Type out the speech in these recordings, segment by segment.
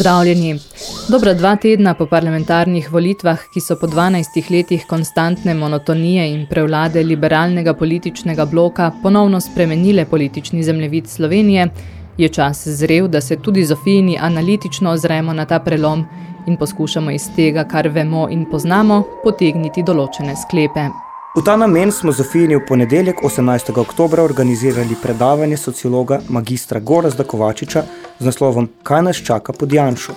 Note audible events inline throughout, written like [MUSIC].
Pozdravljeni. Dobra dva tedna po parlamentarnih volitvah, ki so po 12 letih konstantne monotonije in prevlade liberalnega političnega bloka ponovno spremenile politični zemljevid Slovenije, je čas zrel, da se tudi Zofijini analitično ozremo na ta prelom in poskušamo iz tega, kar vemo in poznamo, potegniti določene sklepe. V ta namen smo Zofijini v ponedeljek 18. oktobra organizirali predavanje sociologa magistra Gorazda Kovačiča z naslovom Kaj nas čaka pod Janšu?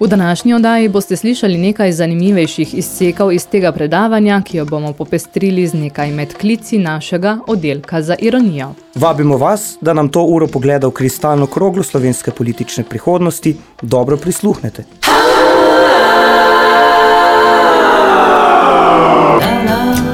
V današnji oddaji boste slišali nekaj zanimivejših izsekov iz tega predavanja, ki jo bomo popestrili z nekaj med klici našega oddelka za ironijo. Vabimo vas, da nam to uro pogleda v kristalno kroglo slovenske politične prihodnosti, dobro prisluhnete. what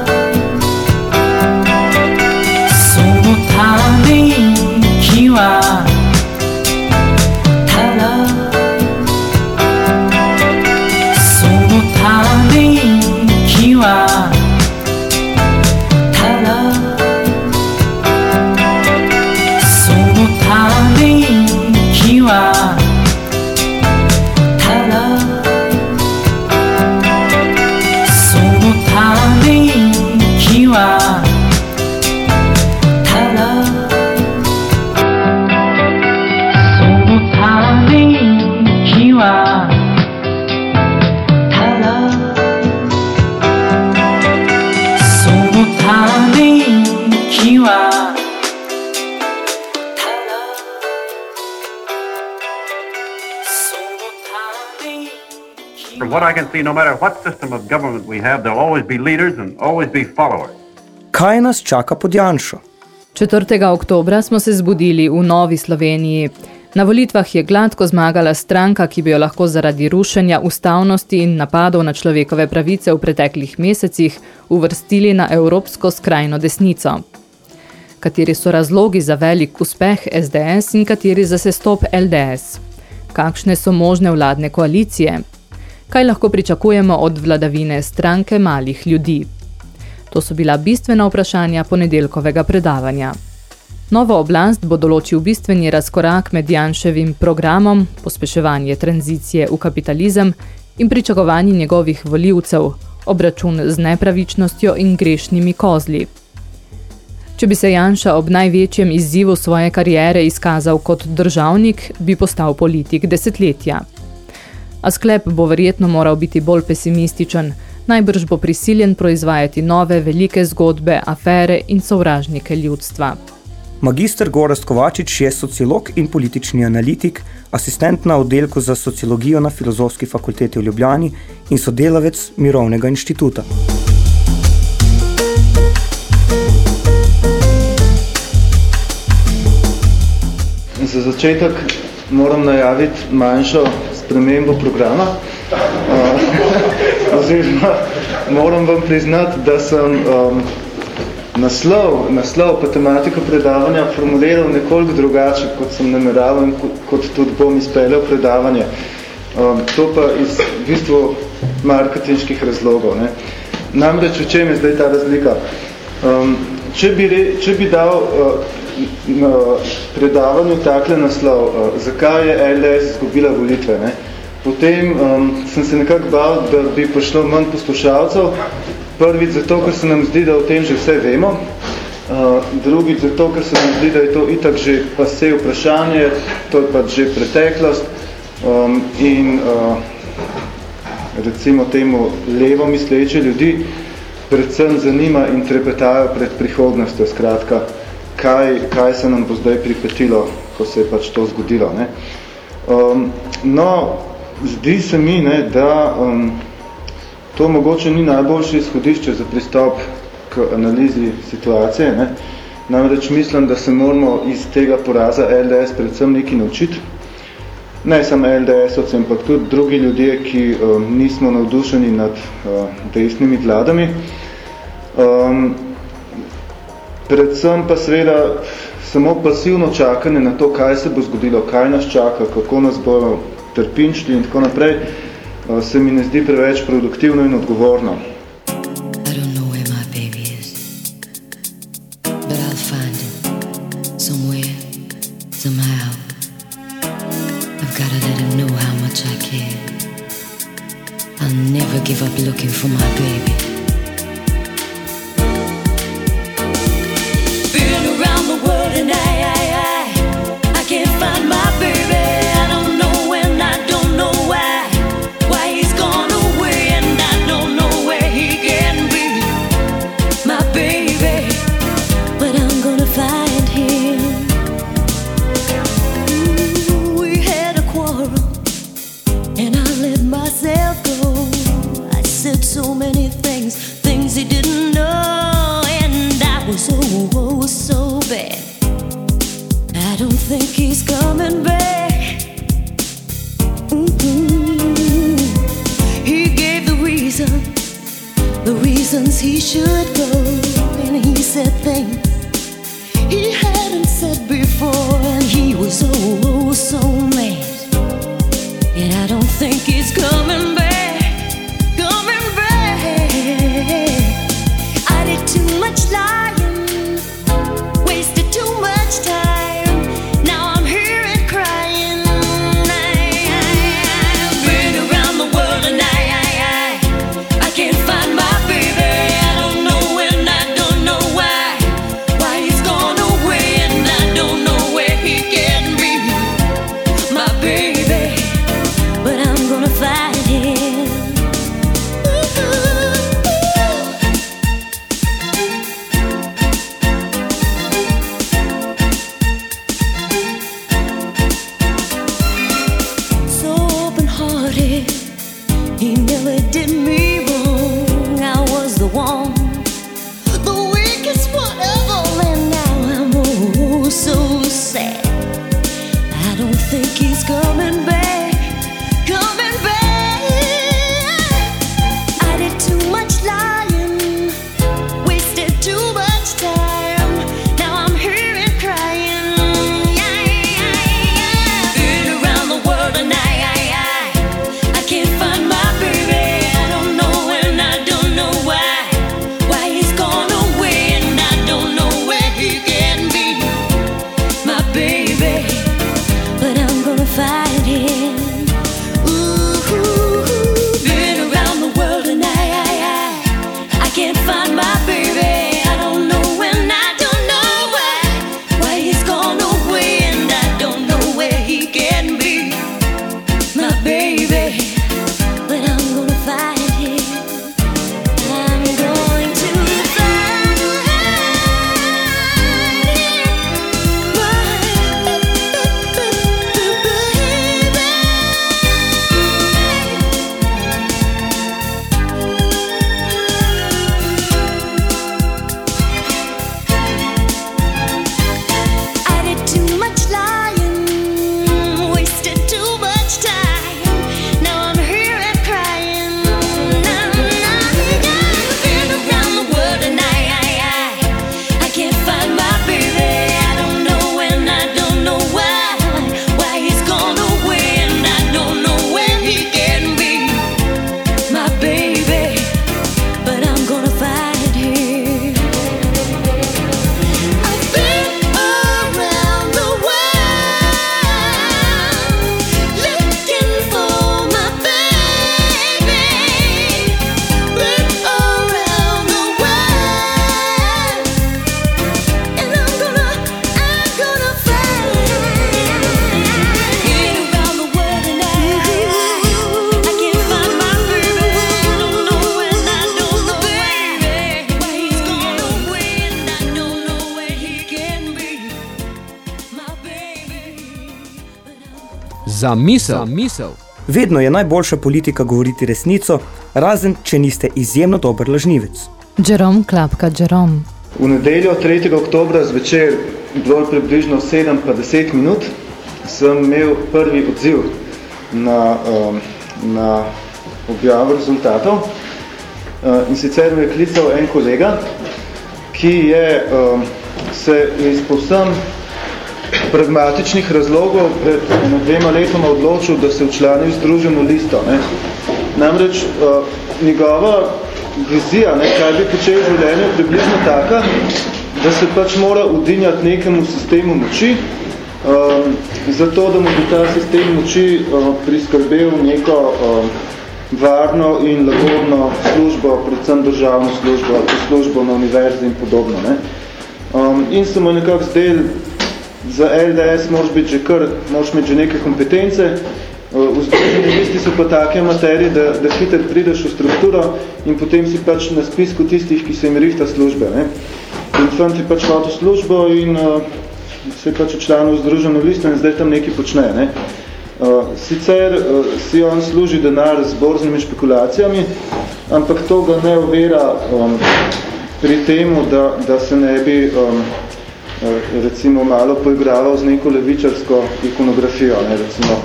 See, no matter what system of government we have, there'll always be leaders and always be followers. Kaj nas čaka pod Janšo? 4. oktobra smo se zbudili v Novi Sloveniji. Na volitvah je gladko zmagala stranka, ki bi jo lahko zaradi rušenja ustavnosti in napadov na človekove pravice v preteklih mesecih uvrstili na evropsko skrajno desnico. Kateri so razlogi za velik uspeh SDS in kateri za sestop LDS? Kakšne so možne vladne koalicije? Kaj lahko pričakujemo od vladavine stranke malih ljudi. To so bila bistvena vprašanja ponedeljkovega predavanja. Novo oblast bo določil bistveni razkorak med Janševim programom, pospeševanje tranzicije v kapitalizem in pričakovanji njegovih voljivcev, obračun z nepravičnostjo in grešnimi kozli. Če bi se Janša ob največjem izzivu svoje kariere izkazal kot državnik, bi postal politik desetletja a sklep bo verjetno moral biti bolj pesimističen, najbrž bo prisiljen proizvajati nove velike zgodbe, afere in sovražnike ljudstva. Magister Gorast Kovačič je sociolog in politični analitik, asistent na oddelku za sociologijo na Filozofski fakulteti v Ljubljani in sodelavec Mirovnega inštituta. Za začetek moram najaviti manjšo spremembo programa. Uh, oziroma, moram vam priznati, da sem um, naslov, naslov pa tematiko predavanja formuliral nekoliko drugače, kot sem nameraval in kot tudi bom izpeljal predavanje. Um, to pa iz v bistvu marketinških razlogov. Ne. Namreč, v čem je zdaj ta razlika? Um, če, bi re, če bi dal uh, predavanju takle naslov, uh, zakaj je LS izgubila volitve, ne? potem um, sem se nekako bal, da bi prišlo manj poslušalcev. Prvič zato, ker se nam zdi, da o tem že vse vemo. Uh, drugič zato, ker se nam zdi, da je to itak že pa vse vprašanje, to je pač že preteklost. Um, in uh, recimo temu levo misleče ljudi predvsem zanima in trepetajo pred prihodnostjo, skratka, kaj, kaj se nam bo zdaj pripetilo, ko se je pač to zgodilo. Ne. Um, no, zdi se mi, ne, da um, to mogoče ni najboljše izhodišče za pristop k analizi situacije. Ne. Namreč mislim, da se moramo iz tega poraza LDS predvsem nekaj naučiti. Ne samo LDS-ovci, ampak tudi drugi ljudje, ki um, nismo navdušeni nad uh, desnimi vladami. Um, predvsem pa seveda samo pasivno čakanje na to, kaj se bo zgodilo, kaj nas čaka, kako nas bo trpinčili in tako naprej, uh, se mi ne zdi preveč produktivno in odgovorno. give up looking for my baby. Misel. Za misel. Vedno je najboljša politika govoriti resnico, razen če niste izjemno dober lažnivec. Jerome klapka Jerome. V nedeljo 3. oktobra zvečer, bilo približno 7 pa 10 minut, sem imel prvi odziv na, um, na objavo rezultatov. Uh, in sicer me je klical en kolega, ki je um, se iz povsem pragmatičnih razlogov pred dvema letoma odločil, da se včlani v združeno listo. Ne. Namreč uh, njegova vizija, ne, kaj bi počel v življenju, približno taka, da se pač mora udinjati nekemu sistemu moči, um, zato, da mu bi ta sistem moči uh, priskrbel neko uh, varno in lagodno službo, predvsem državno službo, službo na univerzi in podobno. Ne. Um, in se mu nekako zdel, za LDS moraš biti že kar, moraš imeti že neke kompetence, V združeni listi so pa take materije, da, da hiter prideš v strukturo in potem si pač na spisku tistih, ki se jim rihta službe. Ne? In tam ti pač hotel službo in uh, se pač člano v združeno listo in zdaj tam nekaj počne. Ne? Uh, sicer uh, si on služi denar z borznimi špekulacijami, ampak to ga ne ovira um, pri temu, da, da se ne bi um, recimo malo poigraval z neko levičarsko ikonografijo. Ne? Recimo,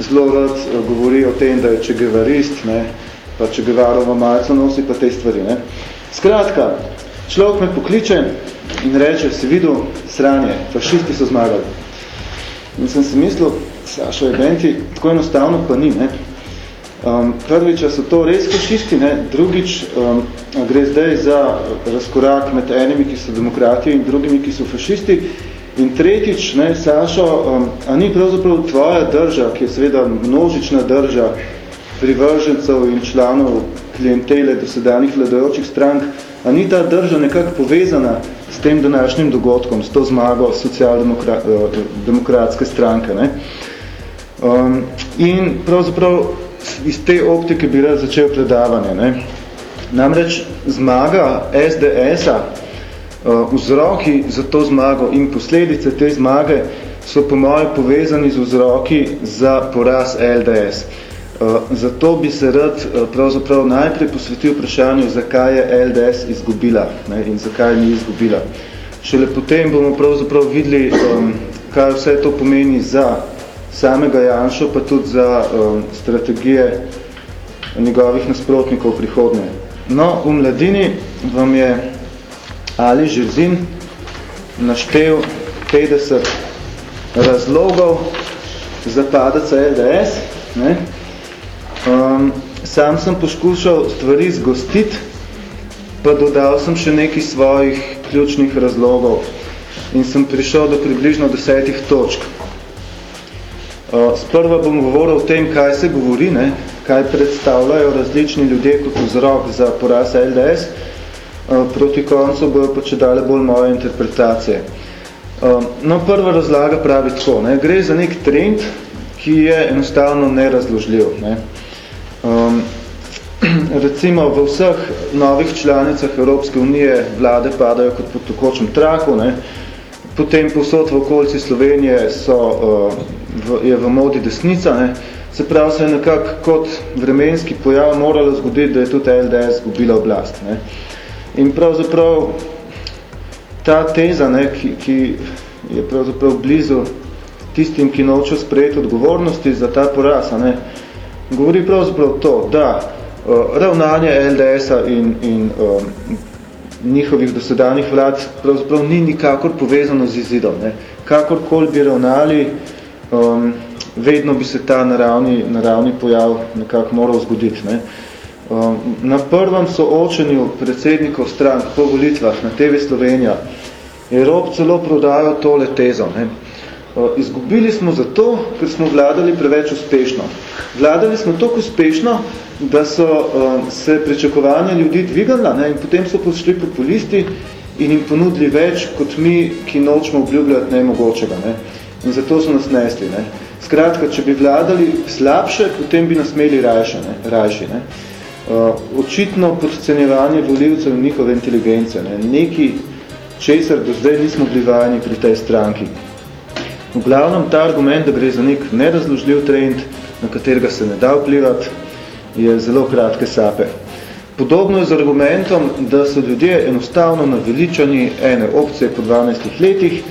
zelo rad eh, govori o tem, da je čegevarist, ne, pa čegevarovo malco nosi pa te stvari. Ne. Skratka, človek me pokliče in reče, si videl sranje, fašisti so zmagali. In sem si mislil, Sašo Ebenti, tako enostavno pa ni. Ne. Um, prvič, so to res fašisti, ne. drugič, um, gre zdaj za razkorak med enimi, ki so demokrati in drugimi, ki so fašisti, In tretjič, ne, Sašo, um, a ni pravzaprav tvoja drža, ki je seveda množična drža privržencev in članov klientele dosedanjih vladajočih strank, a ni ta drža nekako povezana s tem današnjim dogodkom, s to zmago socialdemokratske uh, stranke. Ne? Um, in pravzaprav iz te optike bi rad začel predavanje. Ne? Namreč zmaga SDS-a Eh, vzroki za to zmago in posledice te zmage so po mojem povezani z vzroki za poraz LDS. Eh, zato bi se rad eh, pravzaprav najprej posvetil vprašanju, zakaj je LDS izgubila ne, in zakaj ni izgubila. Šele potem bomo pravzaprav videli, um, kaj vse to pomeni za samega Janšo, pa tudi za um, strategije njegovih nasprotnikov prihodnje. No, v mladini vam je ali Žerzin naštel 50 razlogov za padaca LDS. Ne? Um, sam sem poskušal stvari zgostiti, pa dodal sem še nekaj svojih ključnih razlogov in sem prišel do približno desetih točk. Uh, sprva bom govoril o tem, kaj se govori, ne? kaj predstavljajo različni ljudje kot vzrok za poraz LDS, Eh, proti koncu bojo pa če dale bolj moje interpretacije. Eh, no, prva razlaga pravi tako, ne, gre za nek trend, ki je enostavno nerazložljiv. Ne. Um, [CLEARS THROAT] recimo v vseh novih članicah Evropske unije vlade padajo kot pod tokočem traku, ne. potem posod v okolici Slovenije so, uh, v, je v modi desnica, ne. se pravi se je nekako kot vremenski pojav moralo zgoditi, da je tudi LDS zgubila oblast. Ne. Uh, In pravzaprav ta teza, ne, ki, ki je pravzaprav blizu tistim, ki nočejo sprejeti odgovornosti za ta poraz, ne, govori pravzaprav to, da uh, ravnanje LDS-a in, in um, njihovih dosedanjih vlad pravzaprav ni nikakor povezano z izidom. Ne. Kakorkoli bi ravnali, um, vedno bi se ta naravni, naravni pojav nekako moral zgoditi. Ne. Uh, Um, na prvem soočenju predsednikov strank po volitvah na TV Slovenija je Rob celo prodajal tole tezo. Ne? Uh, izgubili smo zato, ker smo vladali preveč uspešno. Vladali smo toliko uspešno, da so um, se pričakovanja ljudi dvigala ne? in potem so prišli populisti in jim ponudili več, kot mi, ki nočemo obljubljati nemogočega. Ne? In zato so nas nesli. Ne? Skratka, če bi vladali slabše, potem bi nas imeli rajši. Ne? Rajši, ne? uh, očitno podcenjevanje voljivcev in njihove inteligence. Ne? Neki česar do zdaj nismo bili vajeni pri tej stranki. V glavnem ta argument, da gre za nek nerazložljiv trend, na katerega se ne da vplivati, je zelo kratke sape. Podobno je z argumentom, da so ljudje enostavno naveličani ene opcije po 12 letih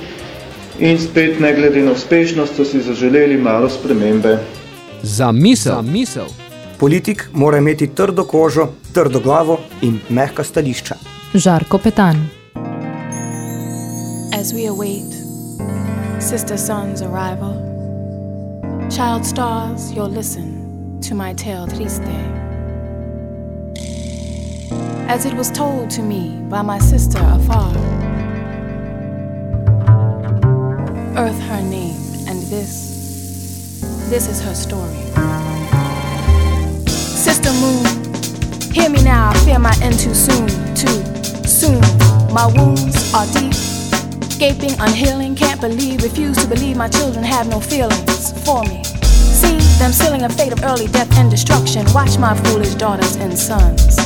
in spet ne glede na uspešnost so si zaželeli malo spremembe. Za misel. Za misel. Politik mora imeti trdo kožo, trdo glavo in mehka stališča. Žarko Petan. As we await sister son's arrival, child stars, you'll listen to my tale triste. As it was told to me by my sister afar, Earth her name, and this, this is her story. Sister Moon, hear me now, I fear my end too soon, too soon. My wounds are deep, gaping, unhealing, can't believe, refuse to believe my children have no feelings for me. See them sealing a fate of early death and destruction. Watch my foolish daughters and sons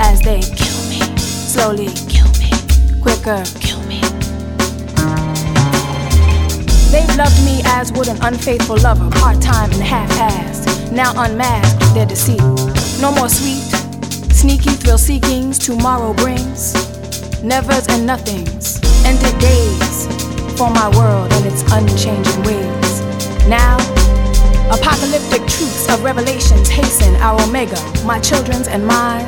as they kill me, slowly kill me, quicker They've loved me as would an unfaithful lover, part time and half assed. Now unmasked their deceit. No more sweet, sneaky thrill seekings tomorrow brings. Nevers and nothings, ended days for my world and its unchanging ways. Now, apocalyptic truths of revelations hasten our omega, my children's and mine.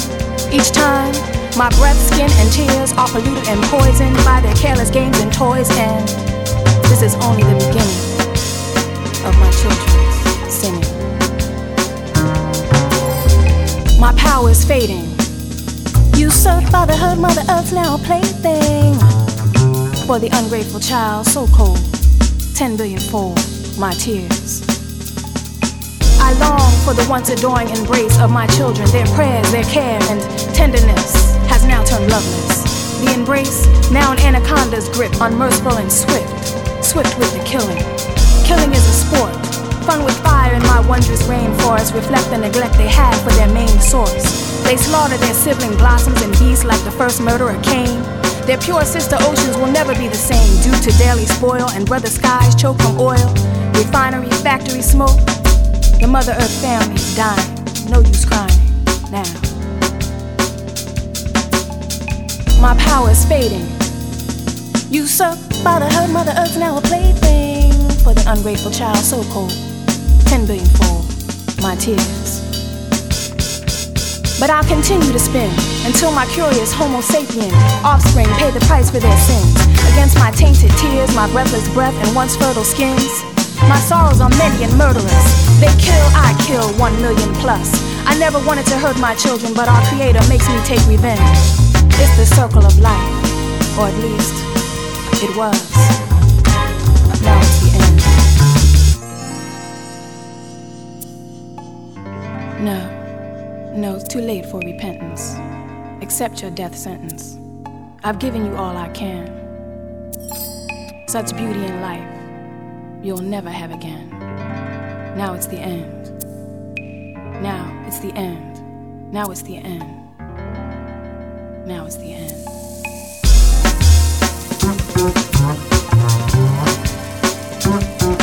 Each time, my breath, skin, and tears are polluted and poisoned by their careless games and toys, and this is only the beginning of my children's sinning. My power is fading. Usurped fatherhood, Mother Earth's now a plaything. For the ungrateful child, so cold, ten billion fold my tears. I long for the once adoring embrace of my children. Their prayers, their care, and tenderness has now turned loveless. The embrace, now an anaconda's grip, unmerciful and swift, swift with the killing. Killing is a sport, fun with fire in my wondrous rainforest reflect the neglect they had for their main source. They slaughter their sibling blossoms and beasts like the first murderer Cain. Their pure sister oceans will never be the same due to daily spoil and brother skies choke from oil, refinery, factory smoke. The Mother Earth family dying. No use crying now. My power is fading. Usurped by the hurt Mother Earth, now a plaything for the ungrateful child, so cold. Ten billion fold my tears. But I'll continue to spin until my curious Homo sapien offspring pay the price for their sins. Against my tainted tears, my breathless breath, and once fertile skins. My sorrows are many and murderous. They kill, I kill, one million plus. I never wanted to hurt my children, but our Creator makes me take revenge. It's the circle of life, or at least it was. Now it's the end. No, no, it's too late for repentance. Accept your death sentence. I've given you all I can. Such beauty in life you'll never have again. Now it's the end. Now it's the end. Now it's the end. Now it's the end. Thank you.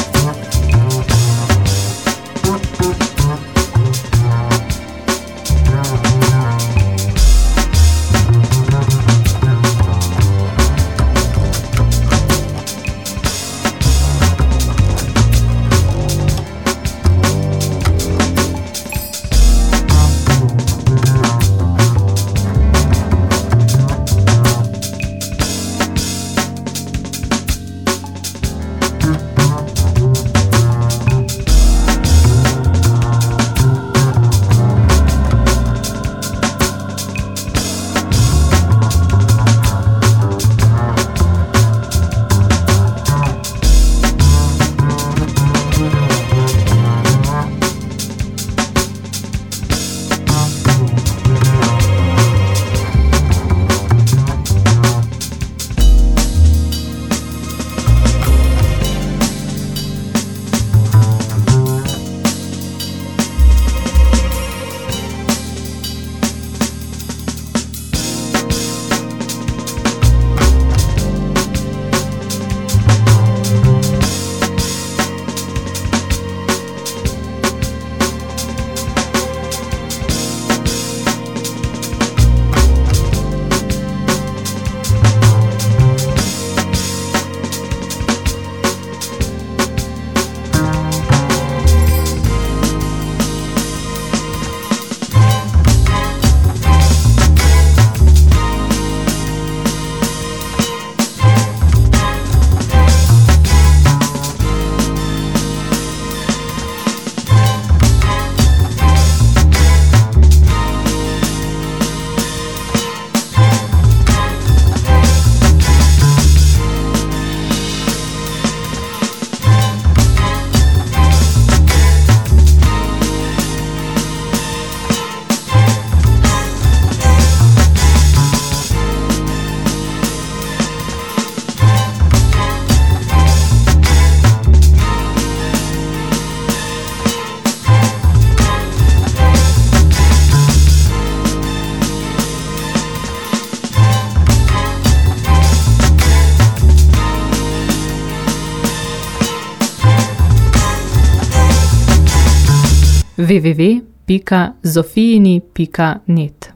www.zofijini.net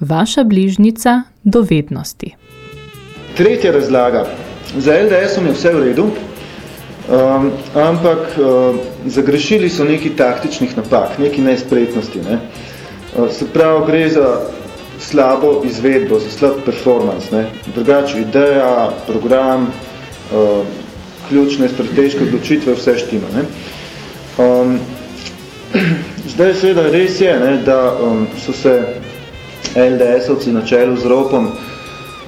Vaša bližnica do vednosti. Tretja razlaga. Za LDS-om je vse v redu, um, ampak um, zagrešili so neki taktičnih napak, neki nespretnosti. Ne? Uh, se pravi, gre za slabo izvedbo, za slab performance. Ne? Drugače ideja, program, uh, ključne strateške odločitve, vse štima. Ne? Um, zdaj seveda res je, ne, da um, so se LDS-ovci na čelu z ropom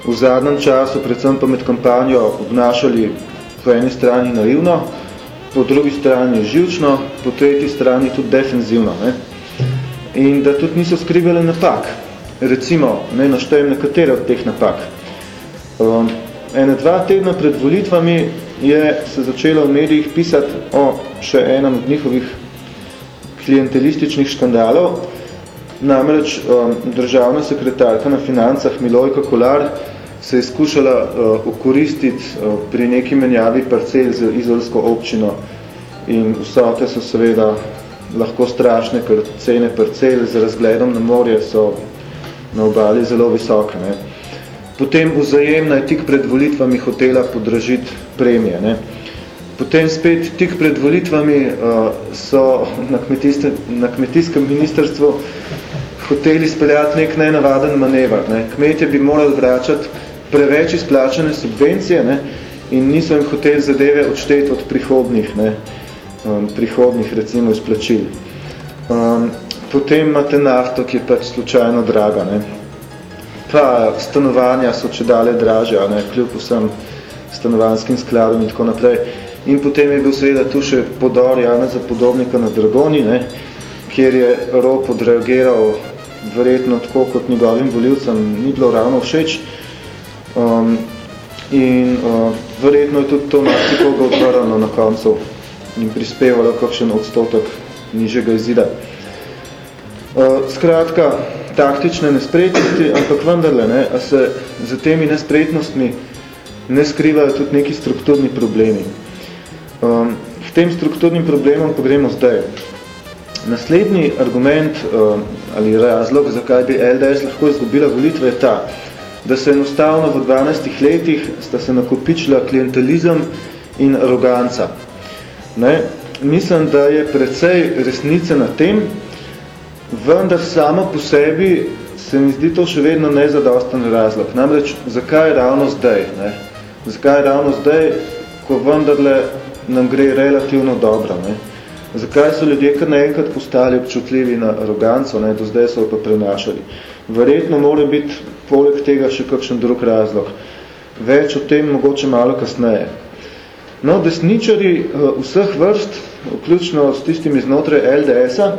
v zadnjem času, predvsem pa med kampanjo, obnašali po eni strani naivno, po drugi strani živčno, po tretji strani tudi defenzivno. Ne? In da tudi niso skrivali napak. Recimo, ne naštejem nekatere od teh napak. Um, ene dva tedna pred volitvami je se začelo v medijih pisati o še enem od njihovih klientelističnih škandalov. Namreč um, državna sekretarka na financah Milojka Kolar se je skušala uh, okoristiti uh, pri neki menjavi parcel z izolsko občino in vsote so seveda lahko strašne, ker cene parcel z razgledom na morje so na obali zelo visoke. Ne. Potem vzajemna je tik pred volitvami hotela podražiti premije. Ne. Potem spet tik pred volitvami uh, so na, na kmetijskem ministrstvu hoteli speljati nek nenavaden manevar. Ne. Kmetje bi morali vračati preveč izplačane subvencije ne, in niso jim hoteli zadeve odšteti od prihodnih, ne, um, prihodnih recimo izplačil. Um, potem imate nafto, ki je pač slučajno draga. Ne. Pa stanovanja so če dale draže, ne, kljub vsem stanovanskim skladom in tako naprej. In potem je bil seveda tu še podor Janeza Podobnika na Dragoni, ne, kjer je Rop odreagiral verjetno tako kot njegovim voljivcem ni bilo ravno všeč. Um, in uh, verjetno je tudi to marsikoga odvrano na koncu in prispevalo kakšen odstotek nižjega izida. Uh, skratka, taktične nespretnosti, ampak vendarle, ne, a se za temi nespretnostmi ne skrivajo tudi neki strukturni problemi. Um, k tem strukturnim problemom pa gremo zdaj. Naslednji argument um, ali razlog, zakaj bi LDS lahko izgubila volitve, je ta, da se enostavno v 12 letih sta se nakopičila klientelizem in aroganca. Ne? Mislim, da je precej resnice na tem, vendar samo po sebi se mi zdi to še vedno nezadosten razlog. Namreč, zakaj ravno zdaj? Ne? Zakaj ravno zdaj, ko vendarle nam gre relativno dobro. Ne? Zakaj so ljudje kar naenkrat postali občutljivi na aroganco, ne? do zdaj so pa prenašali. Verjetno mora biti poleg tega še kakšen drug razlog. Več o tem mogoče malo kasneje. No, desničari eh, vseh vrst, vključno s tistimi znotraj LDS-a,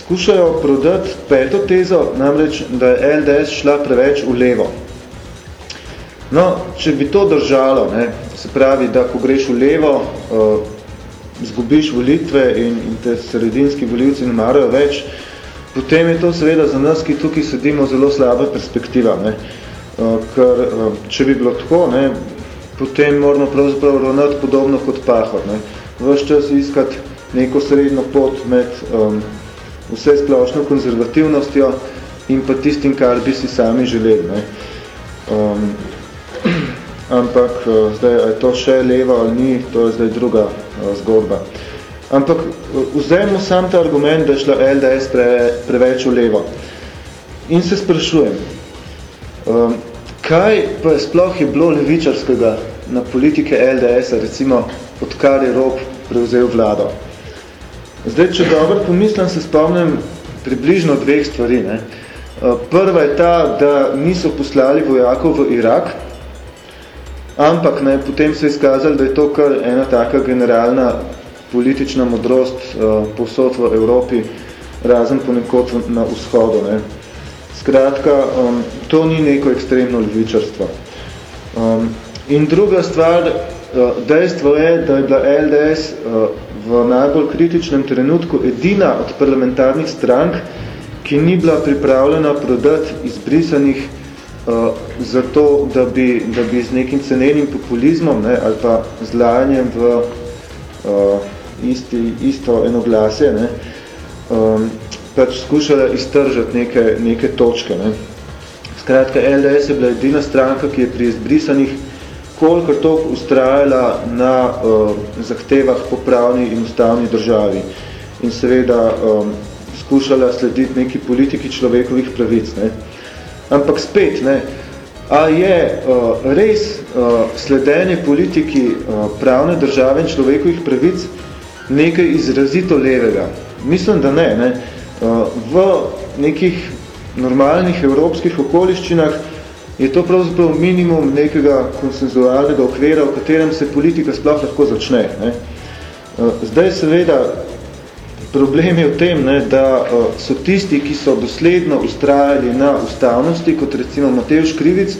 skušajo prodati peto tezo, namreč, da je LDS šla preveč v levo. No, če bi to držalo, ne, se pravi, da ko greš v levo, uh, zgubiš volitve in, in te sredinski volivci ne marajo več, potem je to seveda za nas, ki tukaj sedimo, zelo slaba perspektiva. Ne. Uh, ker, uh, če bi bilo tako, ne, potem moramo pravzaprav ravnati podobno kot pahor. Ne. Ves čas iskati neko srednjo pot med um, vse splošno konzervativnostjo in pa tistim, kar bi si sami želeli. Ne. Um, ampak uh, zdaj, je to še levo ali ni, to je zdaj druga uh, zgodba. Ampak uh, vzajmo sam ta argument, da je šla LDS pre, preveč v levo. In se sprašujem, um, kaj pa je sploh je bilo levičarskega na politike LDS-a, recimo, odkar je Rob prevzel vlado. Zdaj, če dobro pomislim, se spomnim približno dveh stvari. Ne? Prva je ta, da niso poslali vojakov v Irak, Ampak ne, potem se je izkazali, da je to kar ena taka generalna politična modrost uh, povsod v Evropi, razen ponekod na vzhodu. Ne. Skratka, um, to ni neko ekstremno levičarstvo. Um, in druga stvar, uh, dejstvo je, da je bila LDS uh, v najbolj kritičnem trenutku edina od parlamentarnih strank, ki ni bila pripravljena prodati izbrisanih zato, da bi, da bi z nekim cenenim populizmom ne, ali pa zlajanjem v uh, isti, isto enoglasje ne, um, pač skušala iztržati neke, neke točke. Ne. Skratka, LDS je bila edina stranka, ki je pri izbrisanih kolikor toliko ustrajala na uh, zahtevah po pravni in ustavni državi in seveda um, skušala slediti neki politiki človekovih pravic. Ne. Ampak spet, ne, a je uh, res uh, sledenje politiki uh, pravne države in človekovih pravic nekaj izrazito levega? Mislim, da ne. ne. Uh, v nekih normalnih evropskih okoliščinah je to pravzaprav minimum nekega konsenzualnega okvira, v katerem se politika sploh lahko začne. Ne. Uh, zdaj seveda problem je v tem, ne, da uh, so tisti, ki so dosledno ustrajali na ustavnosti, kot recimo Matej Škrivic,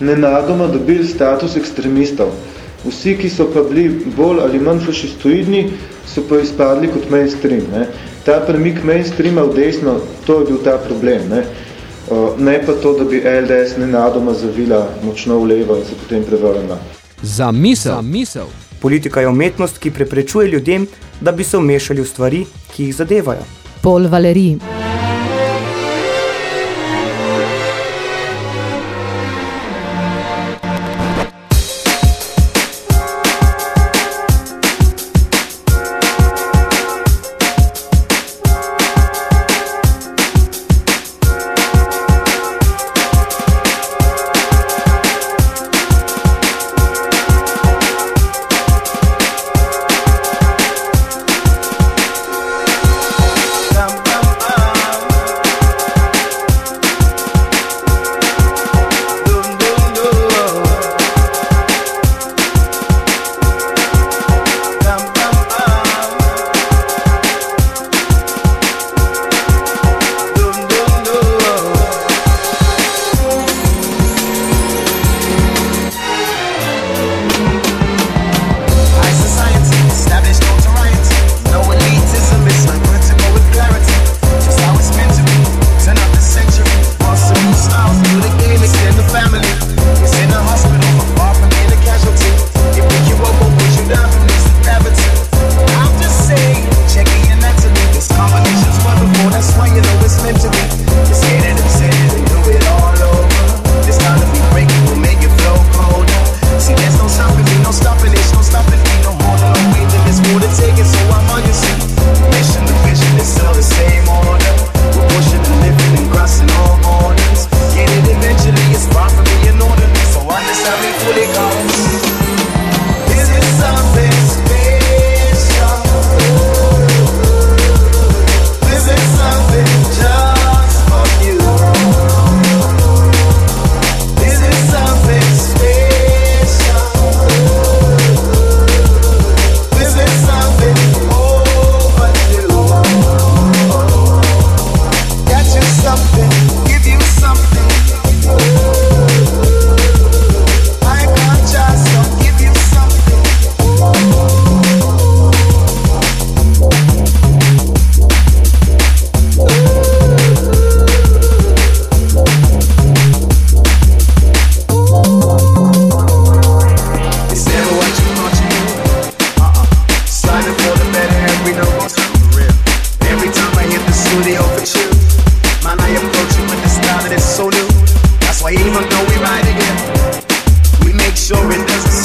nenadoma dobili status ekstremistov. Vsi, ki so pa bili bolj ali manj fašistoidni, so pa izpadli kot mainstream. Ne. Ta premik mainstreama v desno, to je bil ta problem. Ne. ne pa to, da bi LDS nenadoma zavila močno v levo in se potem prevrnila. Za misel. Za misel. Politika je umetnost, ki preprečuje ljudem, da bi se vmešali v stvari, ki jih zadevajo. Pol Valerij.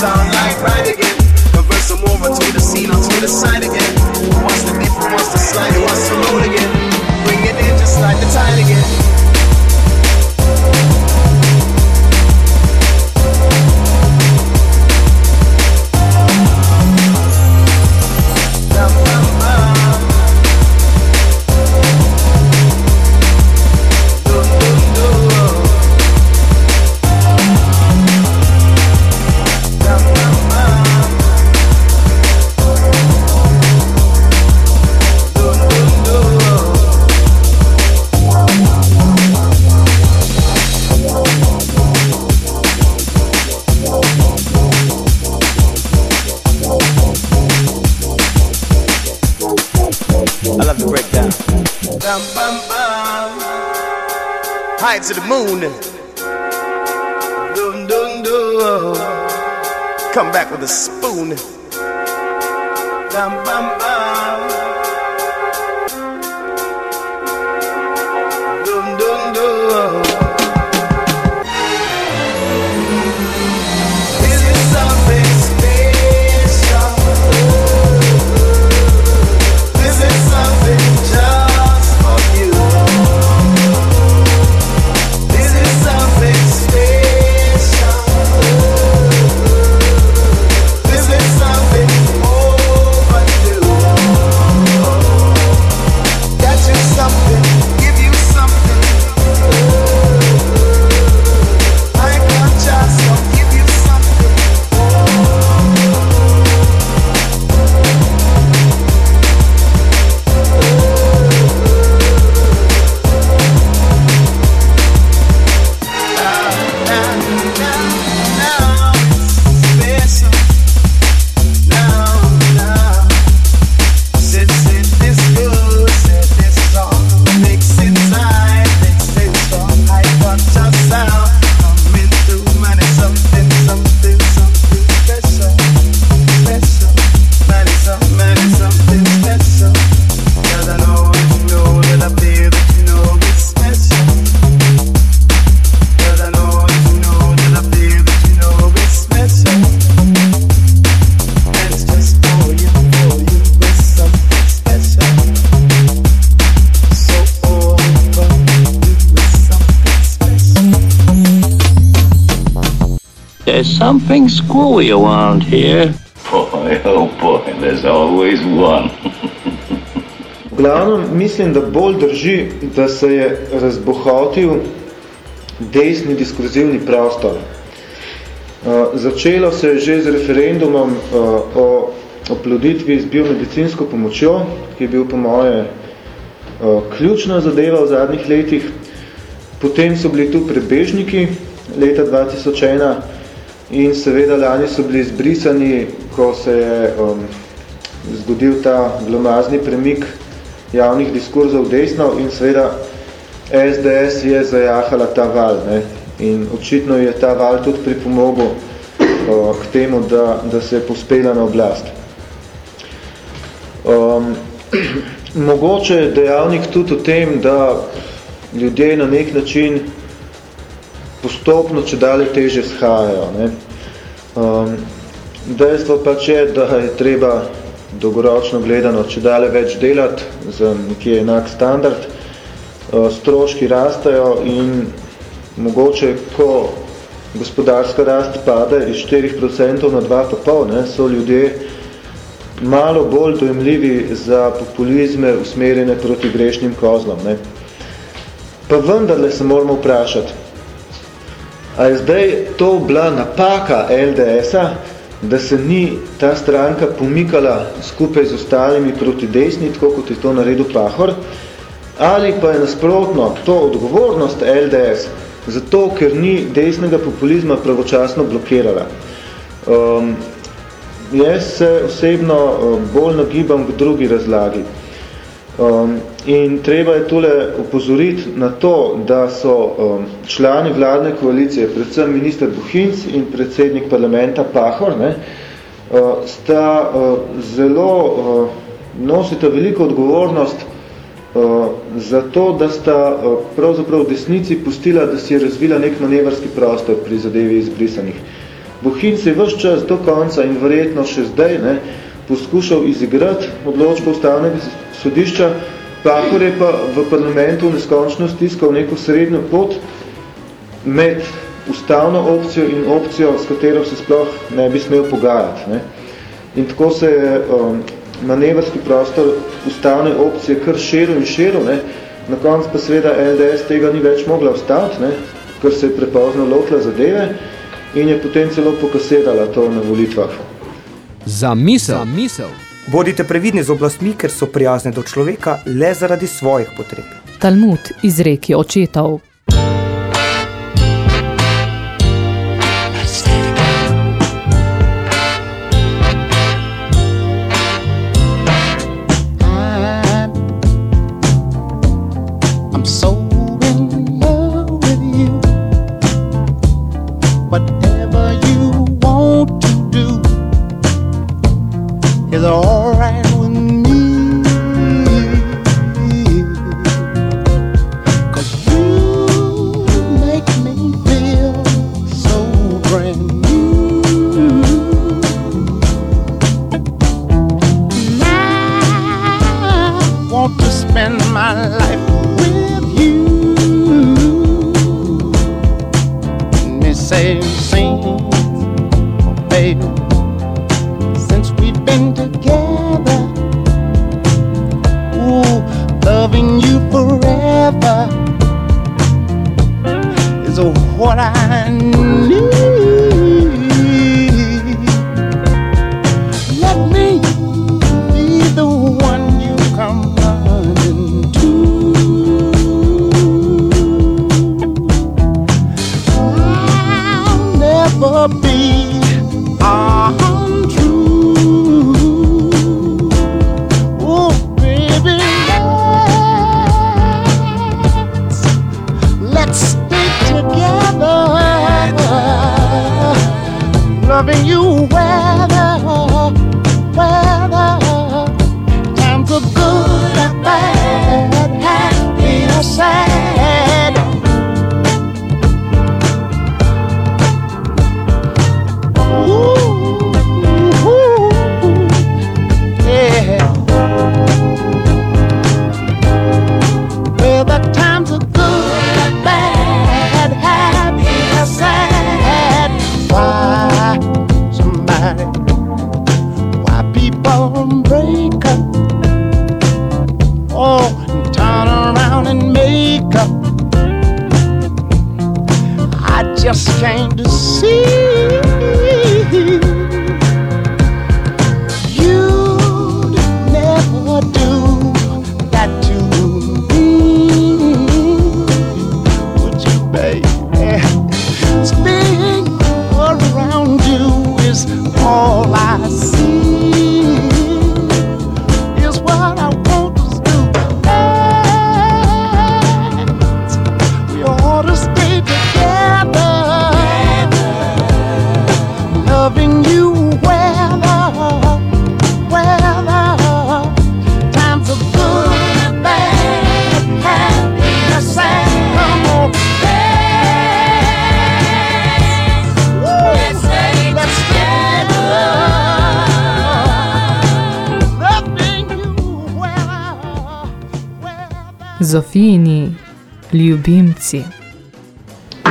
sound like right again. Converse some more on the seen on the sign tune in. Dun, dun, dun. Come back with a spoon. Something screwy around here. Boy, oh boy, there's always one. v glavnem, mislim, da bolj drži, da se je razbohotil desni diskurzivni prostor. Uh, začelo se je že z referendumom uh, o oploditvi z biomedicinsko pomočjo, ki je bil po moje uh, ključna zadeva v zadnjih letih. Potem so bili tu prebežniki leta 2001 in seveda lani so bili izbrisani, ko se je um, zgodil ta glomazni premik javnih diskurzov desno in seveda SDS je zajahala ta val. Ne? In očitno je ta val tudi pripomogel uh, k temu, da, da se je pospela na oblast. Um, [CLEARS THROAT] mogoče je dejavnik tudi o tem, da ljudje na nek način postopno, če dalje teže shajajo. Ne. Um, dejstvo pa če, da je treba dolgoročno gledano, če dalje več delati za nekje enak standard, uh, stroški rastajo in mogoče, ko gospodarska rast pade iz 4% na 2,5%, ne, so ljudje malo bolj dojemljivi za populizme usmerjene proti grešnim kozlom. Ne. Pa vendarle se moramo vprašati, a je zdaj to bila napaka LDS-a, da se ni ta stranka pomikala skupaj z ostalimi proti desni, tako kot je to naredil Pahor, ali pa je nasprotno to odgovornost LDS, zato ker ni desnega populizma pravočasno blokirala. Um, jaz se osebno um, bolj nagibam k drugi razlagi. Um, in treba je tule upozoriti na to, da so um, člani vladne koalicije, predvsem minister Buhinc in predsednik parlamenta Pahor, ne, uh, sta uh, zelo, uh, nosita veliko odgovornost uh, za to, da sta uh, pravzaprav v desnici pustila, da si je razvila nek manevrski prostor pri zadevi izbrisanih. Buhinc je vse čas do konca in verjetno še zdaj ne, poskušal izigrati odločbo ustavnega sodišča, Pahor je pa v parlamentu neskončno stiskal neko srednjo pot med ustavno opcijo in opcijo, s katero se sploh ne bi smel pogajati. Ne. In tako se je um, manevrski prostor ustavne opcije kar širil in širil, ne. na konc pa seveda LDS tega ni več mogla vstaviti, ne, ker se je prepozno lotila zadeve in je potem celo pokasirala to na volitvah. Za misel. Za misel. Bodite previdni z oblastmi, ker so prijazne do človeka le zaradi svojih potreb. Talmud izreki očetov. whatever you want to do is all Zofijini ljubimci.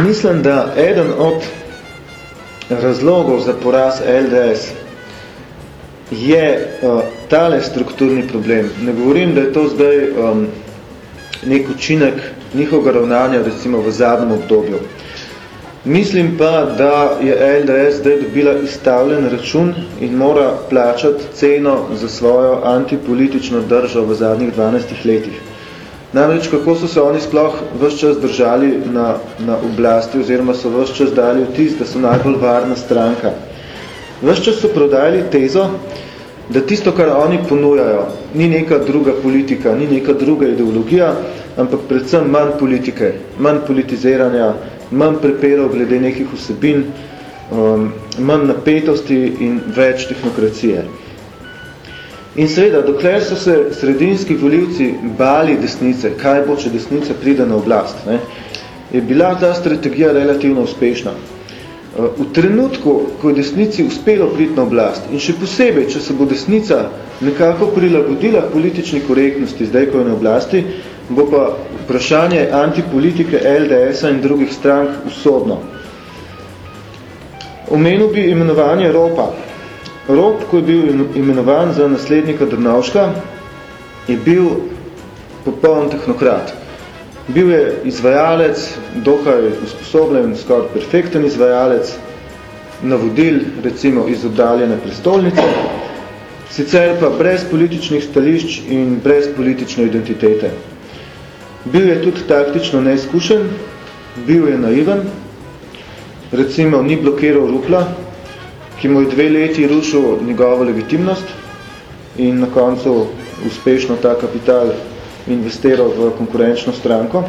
Mislim, da eden od razlogov za poraz LDS je uh, tale strukturni problem. Ne govorim, da je to zdaj um, nek učinek njihovega ravnanja recimo v zadnjem obdobju. Mislim pa, da je LDS zdaj dobila izstavljen račun in mora plačati ceno za svojo antipolitično držo v zadnjih 12 letih. Namreč, kako so se oni sploh vse čas držali na, na oblasti oziroma so vse čas dali vtis, da so najbolj varna stranka. Vse čas so prodajali tezo, da tisto, kar oni ponujajo, ni neka druga politika, ni neka druga ideologija, ampak predvsem manj politike, manj politiziranja, manj prepelov glede nekih vsebin, um, manj napetosti in več tehnokracije. In seveda, dokler so se sredinski volivci bali desnice, kaj bo, če desnica pride na oblast, ne, je bila ta strategija relativno uspešna. Uh, V trenutku, ko je desnici uspelo priti na oblast, in še posebej, če se bo desnica nekako prilagodila politični korektnosti, zdaj, ko je na oblasti, bo pa vprašanje antipolitike LDS-a in drugih strank usodno. Omenil bi imenovanje Ropa. Rop, ko je bil imenovan za naslednika Drnovška, je bil popoln tehnokrat. Bil je izvajalec, dokaj usposobljen, skoraj perfekten izvajalec, navodil, recimo iz oddaljene prestolnice, sicer pa brez političnih stališč in brez politične identitete. Bil je tudi taktično neizkušen, bil je naiven, recimo ni blokiral Rupla, ki mu je dve leti rušil njegovo legitimnost in na koncu uspešno ta kapital investiral v konkurenčno stranko.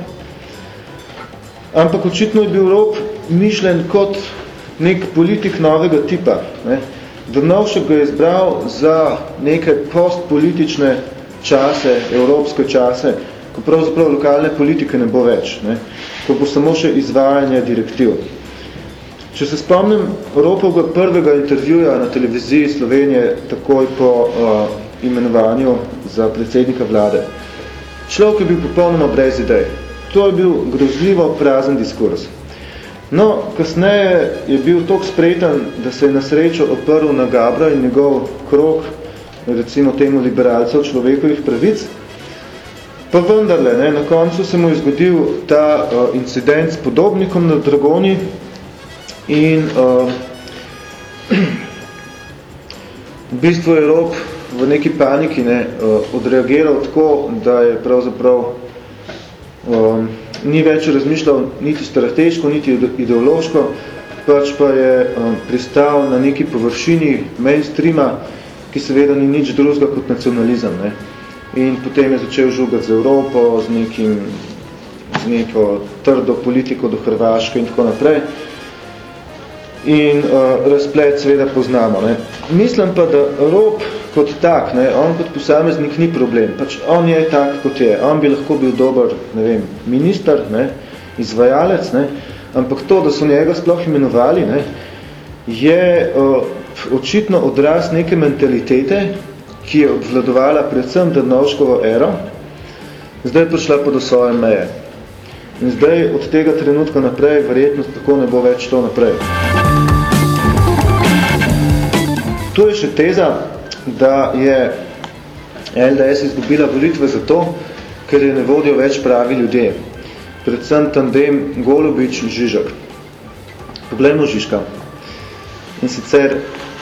Ampak očitno je bil Rop mišljen kot nek politik novega tipa. Ne. Drnovšek ga je izbral za neke postpolitične čase, evropske čase, ko pravzaprav lokalne politike ne bo več, ne, ko bo samo še izvajanje direktiv. Če se spomnim Ropovega prvega intervjuja na televiziji Slovenije takoj po uh, imenovanju za predsednika vlade, človek je bil popolnoma brez idej. To je bil grozljivo prazen diskurs. No, kasneje je bil tok spreten, da se je na srečo oprl na Gabra in njegov krok, recimo temu liberalcev človekovih pravic, pa vendarle, ne, na koncu se mu je zgodil ta uh, incident s podobnikom na Dragoni, In uh, v bistvu je Rob v neki paniki ne, uh, odreagiral tako, da je pravzaprav um, ni več razmišljal niti strateško, niti ideološko, pač pa je um, pristal na neki površini mainstreama, ki seveda ni nič drugega kot nacionalizem. Ne. In potem je začel žugati z Evropo, z, nekim, z neko trdo politiko do Hrvaške in tako naprej in uh, razplet seveda poznamo. Ne. Mislim pa, da Rob kot tak, ne, on kot posameznik ni problem. Pač on je tak, kot je. On bi lahko bil dober, ne vem, minister, ne, izvajalec, ne, ampak to, da so njega sploh imenovali, ne, je uh, očitno odraz neke mentalitete, ki je obvladovala predvsem Drnovškovo ero, zdaj prišla pa do svoje meje. In zdaj od tega trenutka naprej verjetno tako ne bo več to naprej. Tu je še teza, da je LDS izgubila volitve zato, ker je ne vodijo več pravi ljudje. Predvsem tandem Golubič-Žižak. problemu Žižka. In sicer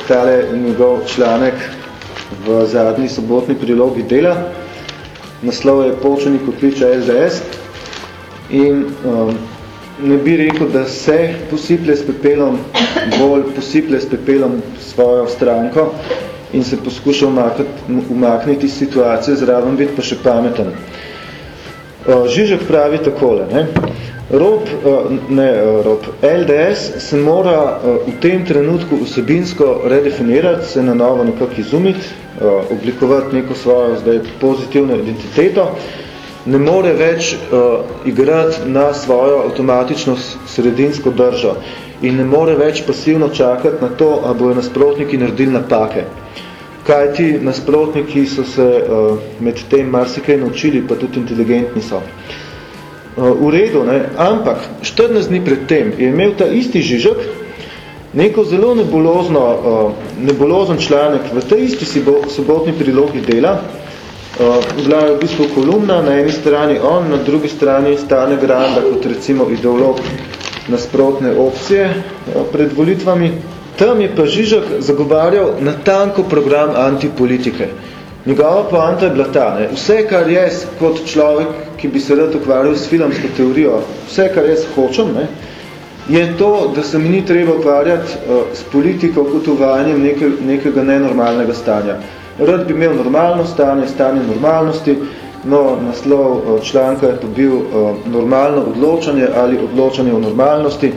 tale njegov članek v zadnji sobotni prilogi dela, naslov je Počeni kotliča SDS in um, ne bi rekel, da se posiplje s pepelom, bolj posiplje s pepelom svojo stranko in se poskuša umakniti situacijo, zraven biti pa še pameten. Uh, Žižek pravi takole, ne? Rob, uh, ne, uh, Rob, LDS se mora v tem trenutku vsebinsko redefinirati, se na novo nekako izumiti, oblikovati neko svojo zdaj pozitivno identiteto, ne more več uh, igrati na svojo avtomatično sredinsko držo in ne more več pasivno čakati na to, a bojo nasprotniki naredili napake. Kaj ti nasprotniki so se uh, med tem marsikaj naučili, pa tudi inteligentni so. Uh, v redu, ne? ampak 14 dni pred tem je imel ta isti Žižek neko zelo nebulozno, uh, nebulozen članek v tej isti sobotni prilogi dela, bila je v bistvu kolumna, na eni strani on, na drugi strani Stane Granda, kot recimo ideolog nasprotne opcije pred volitvami. Tam je pa Žižek zagovarjal natanko program antipolitike. Njegova poanta je bila ta, ne? vse, kar jaz kot človek, ki bi se rad ukvarjal s filmsko teorijo, vse, kar jaz hočem, ne? je to, da se mi ni treba ukvarjati uh, s politiko kot uvajanjem neke, nekega nenormalnega stanja. Rad bi imel normalno stanje, stanje normalnosti, no naslov eh, članka je bil eh, normalno odločanje ali odločanje o normalnosti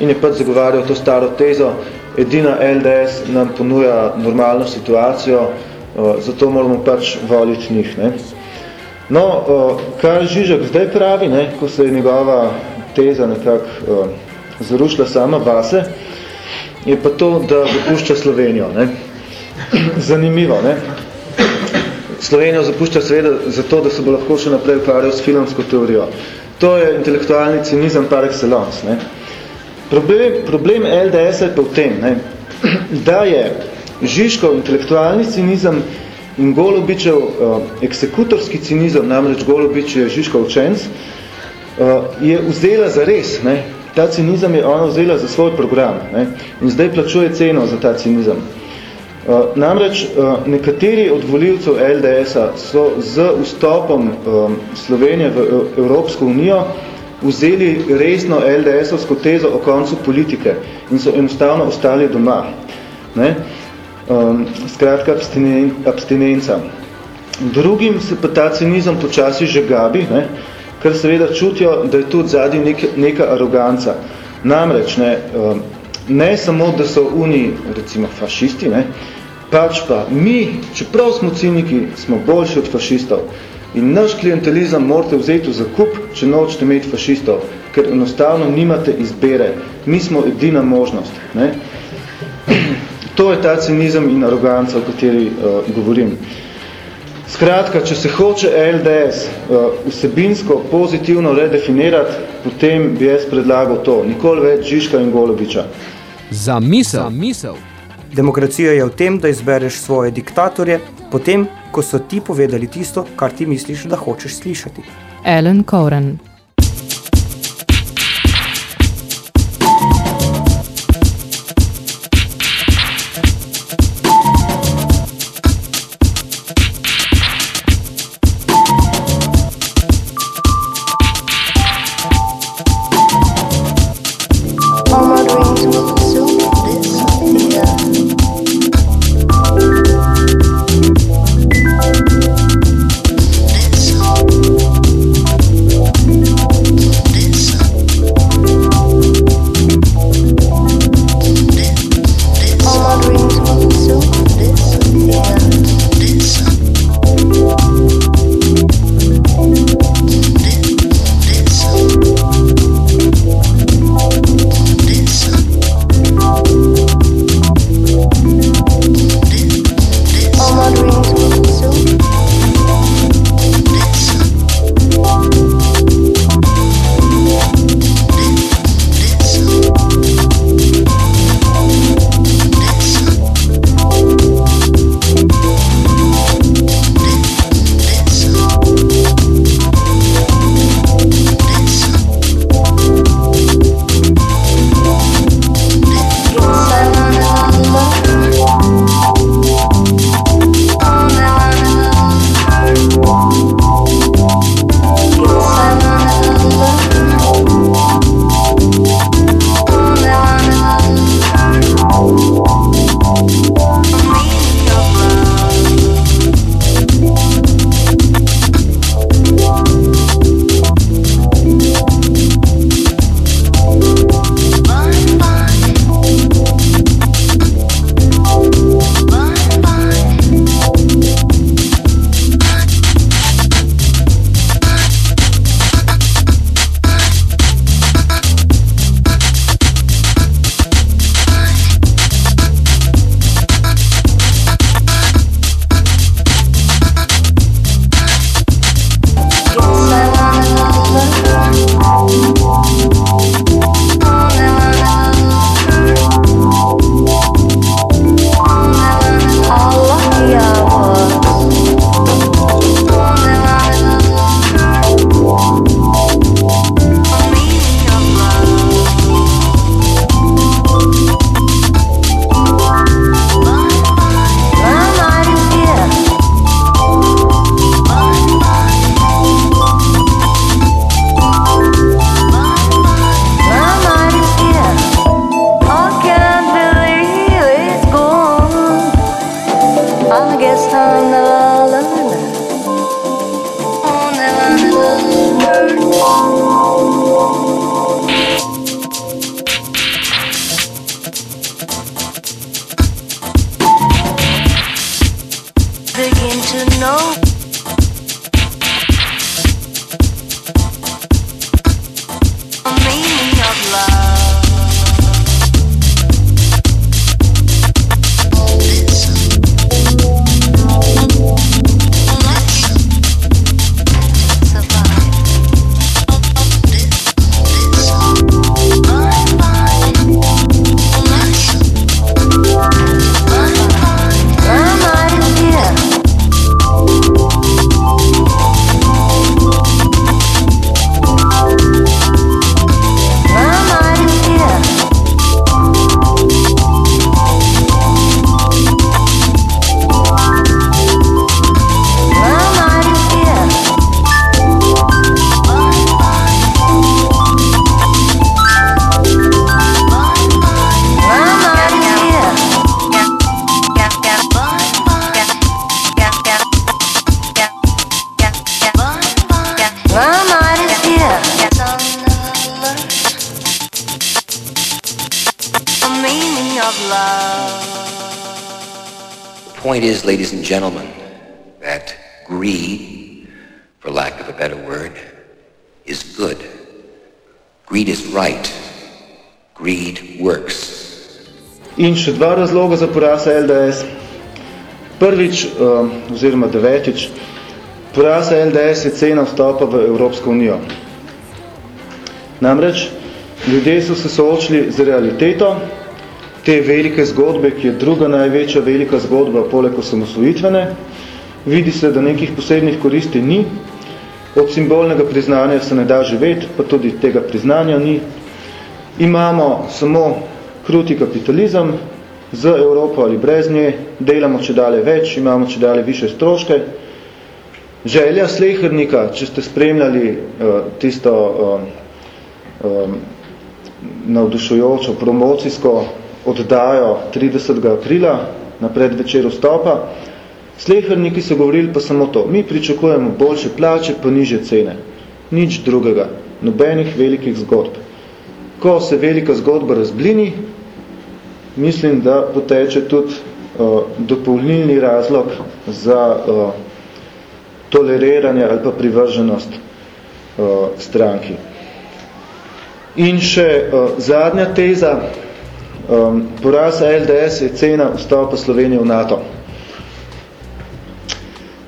in je pač zagovarjal to staro tezo, edina LDS nam ponuja normalno situacijo, eh, zato moramo pač voliti njih. Ne. No, kar Žižek zdaj pravi, ne, ko se je njegova teza nekako zarušila sama vase, je pa to, da dopušča Slovenijo. Ne. Zanimivo, ne? Slovenijo zapušča seveda zato, da se bo lahko še naprej ukvarjal s filmsko teorijo. To je intelektualni cinizem par excellence. Ne? Problem, problem LDS je pa v tem, ne? da je Žižkov intelektualni cinizem in Golobičev uh, eksekutorski cinizem, namreč Golobič je Žižkov učenc, uh, je vzela za res. Ne? Ta cinizem je ona vzela za svoj program ne? in zdaj plačuje ceno za ta cinizem. Uh, namreč uh, nekateri od voljivcev LDS-a so z vstopom um, Slovenije v Evropsko unijo vzeli resno LDS-ovsko tezo o koncu politike in so enostavno ostali doma. Ne? Um, skratka, abstinen, abstinenca. Drugim se pa ta cinizem počasi že gabi, ne? ker seveda čutijo, da je tudi zadnji nek, neka aroganca. Namreč, ne, um, ne samo, da so oni, recimo, fašisti, ne, pač pa mi, čeprav smo ciniki, smo boljši od fašistov. In naš klientelizem morate vzeti v zakup, če nočete imeti fašistov, ker enostavno nimate izbere. Mi smo edina možnost. Ne? [CLEARS THROAT] To je ta cinizem in aroganca, o kateri uh, govorim. Skratka, če se hoče LDS uh, vsebinsko pozitivno redefinirati, potem bi jaz predlagal to. Nikoli več Žižka in Golobiča. Za misel. Za misel. Demokracija je v tem, da izbereš svoje diktatorje, potem, ko so ti povedali tisto, kar ti misliš, da hočeš slišati. Ellen Coren In še dva razloga za poraz LDS. Prvič, um, oziroma devetič, poraz LDS je cena vstopa v Evropsko unijo. Namreč, ljudje so se soočili z realiteto, te velike zgodbe, ki je druga največja velika zgodba poleg osamosvojitvene. Vidi se, da nekih posebnih koristi ni. Od simbolnega priznanja se ne da živeti, pa tudi tega priznanja ni. Imamo samo kruti kapitalizem z Evropo ali brez nje, delamo če dale več, imamo če dale više stroške. Želja slehernika, če ste spremljali uh, tisto uh, um, navdušujočo promocijsko oddajo 30. aprila na predvečer vstopa. Sleherniki so govorili pa samo to. Mi pričakujemo boljše plače, pa niže cene. Nič drugega. Nobenih velikih zgodb. Ko se velika zgodba razblini, mislim, da poteče tudi uh, dopolnilni razlog za uh, toleriranje ali pa privrženost uh, stranki. In še uh, zadnja teza, Um, poraz LDS je cena vstopa Slovenije v NATO.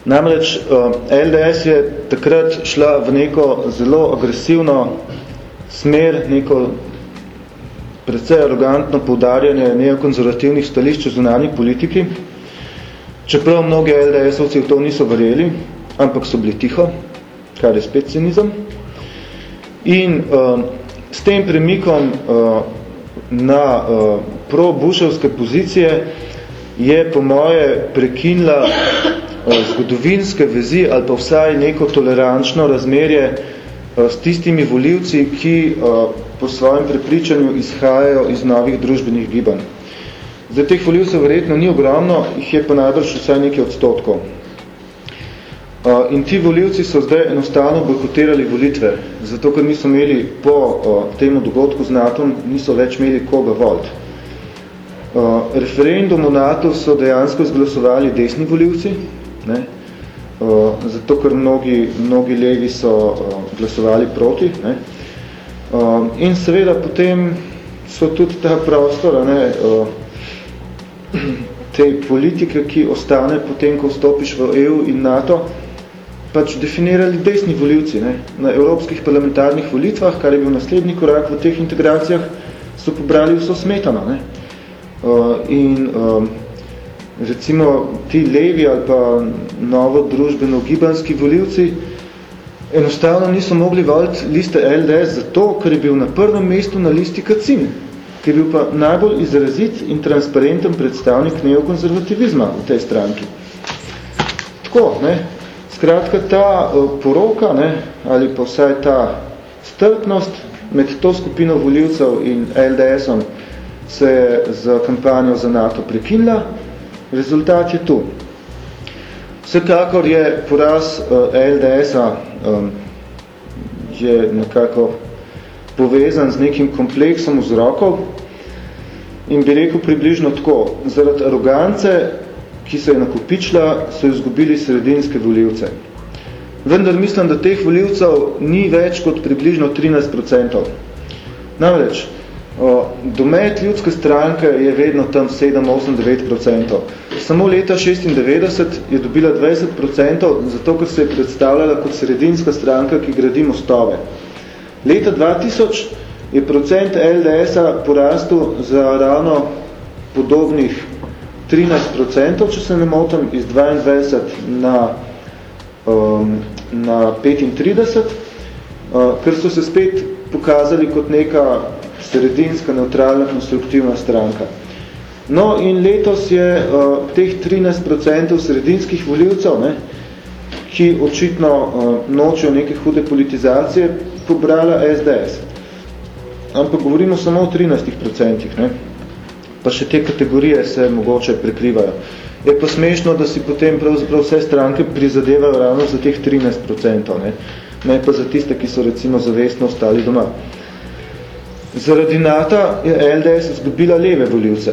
Namreč um, LDS je takrat šla v neko zelo agresivno smer, neko predvsej arogantno poudarjanje neokonzervativnih stališč v zunanji politiki, čeprav mnogi LDS-ovci v to niso verjeli, ampak so bili tiho, kar je spet cinizem. In um, s tem premikom uh, na uh, pro-buševske pozicije je po moje prekinila uh, zgodovinske vezi ali pa vsaj neko tolerančno razmerje uh, s tistimi voljivci, ki uh, po svojem prepričanju izhajajo iz novih družbenih gibanj. Zdaj, teh voljivcev verjetno ni ogromno, jih je pa najbrž vsaj nekaj odstotkov. In ti voljivci so zdaj enostavno bojkotirali volitve, zato ker niso imeli po temu dogodku z NATO, niso več imeli koga voliti. Referendum o NATO so dejansko izglasovali desni voljivci, ne? Zato ker mnogi, mnogi levi so glasovali proti. Ne? Uh, in seveda potem so tudi ta prostor, ne, uh, te politike, ki ostane potem, ko vstopiš v EU in NATO, pač definirali desni voljivci. Ne. Na evropskih parlamentarnih volitvah, kar je bil naslednji korak v teh integracijah, so pobrali vso smetano. Ne. Uh, in um, recimo ti levi ali pa novo družbeno gibanski voljivci enostavno niso mogli voliti liste LDS zato, ker je bil na prvem mestu na listi Kacin, ki je bil pa najbolj izrazit in transparenten predstavnik neokonzervativizma v tej stranki. Tako, ne, Skratka, ta uh, poroka, ne, ali pa vsaj ta strpnost med to skupino voljivcev in LDS-om se je z kampanjo za NATO prekinila. Rezultat je tu. Vsekakor je poraz uh, LDS-a je nekako povezan z nekim kompleksom vzrokov in bi rekel približno tako. Zaradi arogance ki se je nakupičila, so izgubili sredinske voljivce. Vendar mislim, da teh voljivcev ni več kot približno 13%. Namreč, domet ljudske stranke je vedno tam 7, 8, 9%. Samo leta 96 je dobila 20%, zato ker se je predstavljala kot sredinska stranka, ki gradi mostove. Leta 2000 je procent LDS-a porastel za ravno podobnih 13%, če se ne motim, iz 22 na, um, na 35, uh, ker so se spet pokazali kot neka sredinska, neutralna, konstruktivna stranka. No in letos je uh, teh 13% sredinskih voljivcev, ne, ki očitno uh, nočijo neke hude politizacije, pobrala SDS. Ampak govorimo samo o 13%. Ne pa še te kategorije se mogoče prekrivajo. Je pa smešno, da si potem pravzaprav vse stranke prizadevajo ravno za teh 13%, ne? ne pa za tiste, ki so recimo zavestno ostali doma. Zaradi NATO je LDS izgubila leve voljivce.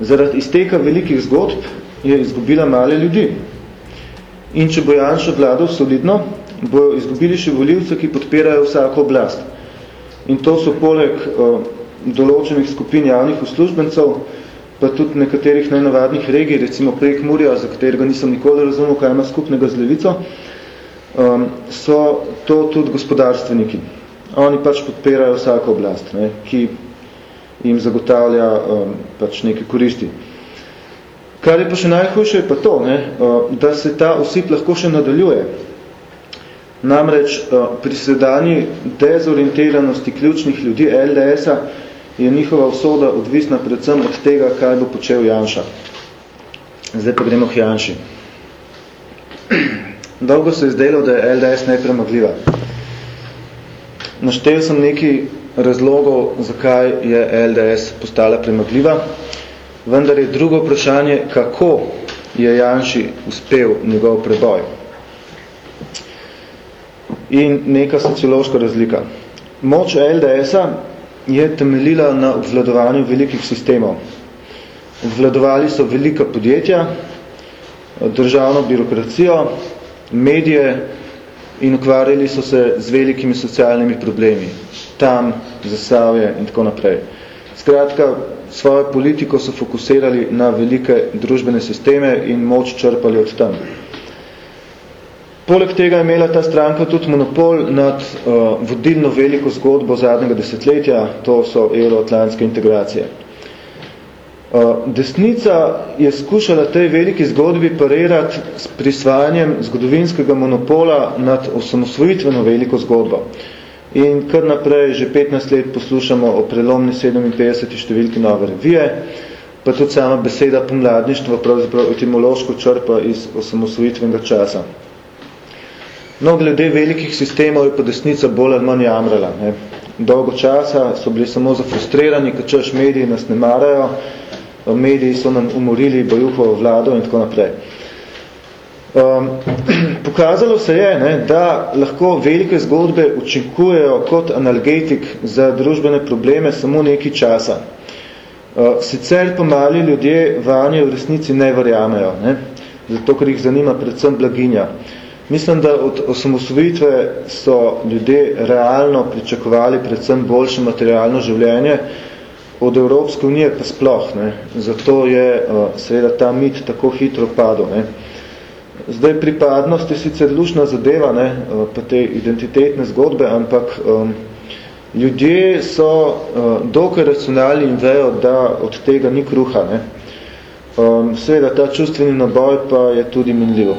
Zaradi izteka velikih zgodb je izgubila male ljudi. In če bo Janša vladal solidno, bo izgubili še voljivce, ki podpirajo vsako oblast. In to so poleg uh, določenih skupin javnih uslužbencev, pa tudi nekaterih najnavadnih regij, recimo prek Murja, za katerega nisem nikoli razumel, kaj ima skupnega z levico, um, so to tudi gospodarstveniki. Oni pač podpirajo vsako oblast, ne, ki jim zagotavlja um, pač neke koristi. Kar je pa še najhujše je pa to, ne, uh, da se ta osip lahko še nadaljuje. Namreč uh, pri sedanji dezorientiranosti ključnih ljudi LDS-a je njihova usoda odvisna predvsem od tega, kaj bo počel Janša. Zdaj pa gremo k Janši. [CLEARS THROAT] Dolgo se je zdelo, da je LDS nepremagljiva. Naštel sem neki razlogov, zakaj je LDS postala premagljiva, vendar je drugo vprašanje, kako je Janši uspel njegov preboj. In neka sociološka razlika. Moč LDS-a je temeljila na obvladovanju velikih sistemov. Obvladovali so velika podjetja, državno birokracijo, medije in ukvarjali so se z velikimi socialnimi problemi. Tam, Zasavje in tako naprej. Skratka, svojo politiko so fokusirali na velike družbene sisteme in moč črpali od tam. Poleg tega je imela ta stranka tudi monopol nad uh, vodilno veliko zgodbo zadnjega desetletja, to so euroatlantske integracije. Uh, desnica je skušala tej veliki zgodbi parirati s prisvajanjem zgodovinskega monopola nad osamosvojitveno veliko zgodbo. In kar naprej že 15 let poslušamo o prelomni 57. številki nove revije, pa tudi sama beseda pomladništvo pravzaprav etimološko črpa iz osamosvojitvenega časa. No, glede velikih sistemov je pa desnica bolj ali manj jamrala. Ne. Dolgo časa so bili samo zafrustrirani, ker češ mediji nas ne marajo, mediji so nam umorili bojuhovo vlado in tako naprej. Um, [CLEARS THROAT] pokazalo se je, ne, da lahko velike zgodbe učinkujejo kot analgetik za družbene probleme samo neki časa. Uh, sicer pa mali ljudje vanje v resnici ne verjamejo, ne, zato ker jih zanima predvsem blaginja. Uh, Mislim, da od osamosvojitve so ljudje realno pričakovali predvsem boljše materialno življenje, od Evropske unije pa sploh. Ne. Zato je uh, seveda ta mit tako hitro padel. Ne. Zdaj pripadnost je sicer lušna zadeva, ne, uh, pa te identitetne zgodbe, ampak um, ljudje so uh, dokaj racionalni in vejo, da od tega ni kruha. Ne. Um, seveda ta čustveni naboj pa je tudi minljivo.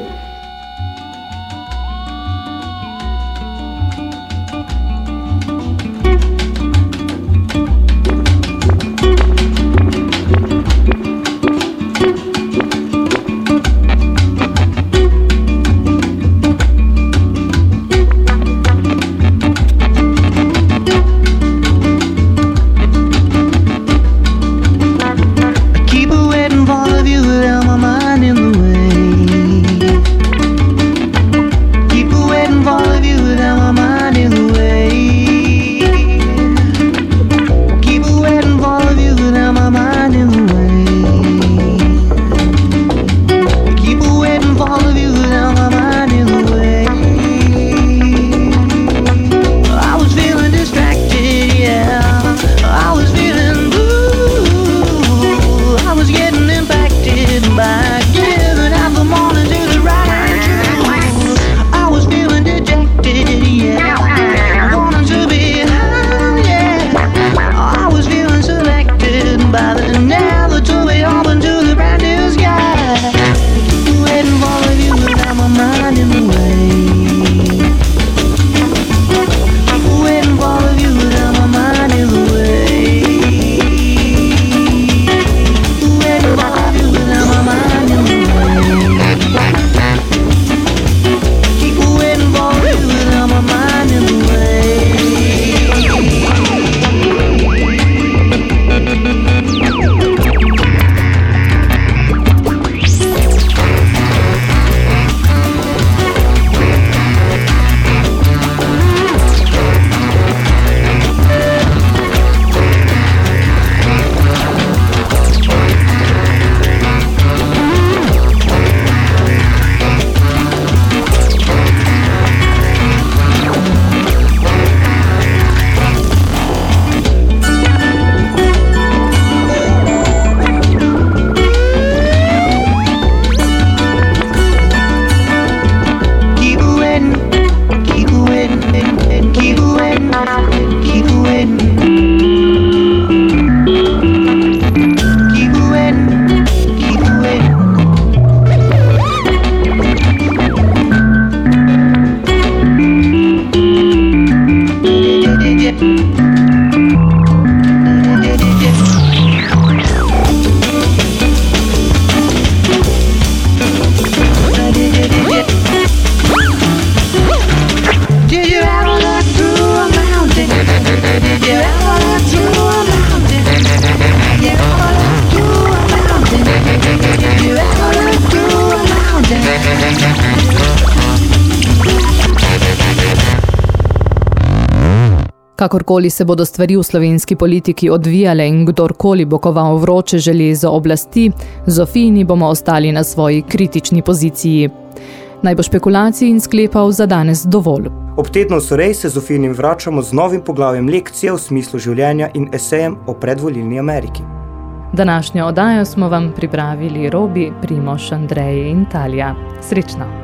kembali Kakorkoli se bodo stvari v slovenski politiki odvijale in kdorkoli bo koval vroče železo oblasti, Zofini bomo ostali na svoji kritični poziciji. Naj bo špekulacij in sklepal za danes dovolj. Ob tednu Sorej se Zofinim vračamo z novim poglavjem lekcije v smislu življenja in esejem o predvolilni Ameriki. Današnjo oddajo smo vam pripravili Robi, Primoš, Andrej in Talija. Srečno!